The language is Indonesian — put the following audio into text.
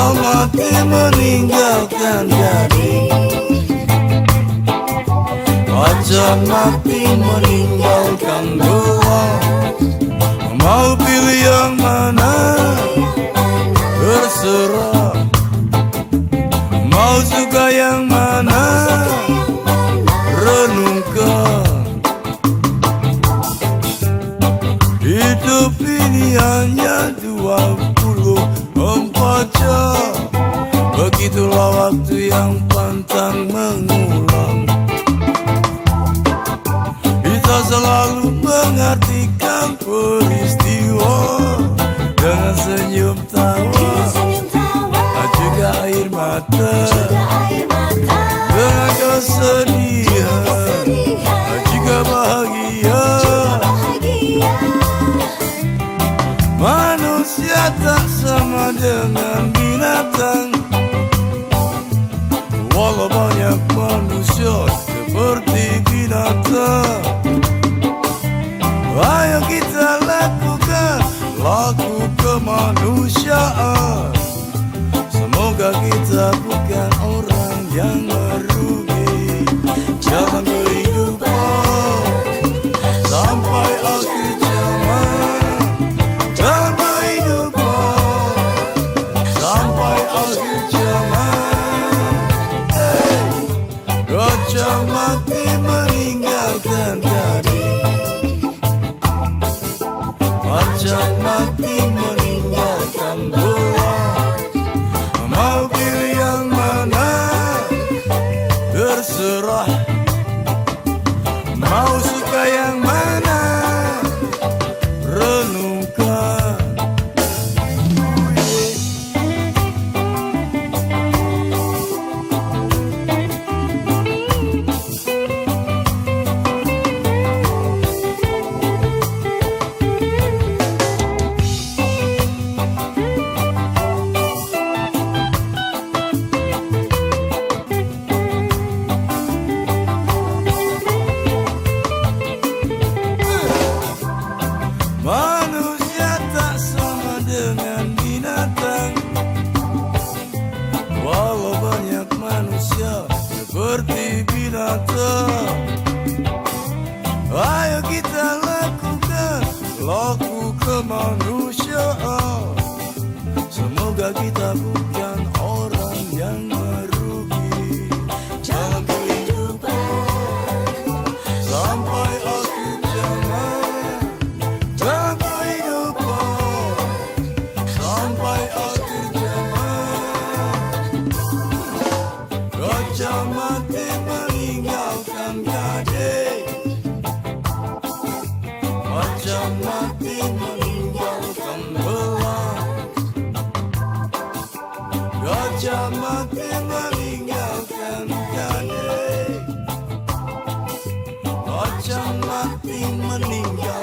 Gajah mati meninggalkan gading. Gajah mati meninggalkan belang Mau pilih yang mana? Terserah Mau suka yang mana? Renungkan. Hidup ini hanya dua puluh empat jam Begitulah waktu yang pantang mengulang. Kita selalu mengartikan peristiwa Dengan senyum tawa. Juga air mata. Dengan kesedihan. Juga bahagia. Manusia tak sama dengan Walau banyak manusia seperti binatang Gajah mati meninggalkan gading Gajah mati meninggalkan belang Mau pilih yang mana? Terserah. Mau dengan binatang. Walau banyak manusia seperti binatang. Ayo kita lakukan laku kemanusiaan. Semoga kita bukan Meninggalkan kalian, kocok mati meninggalkan.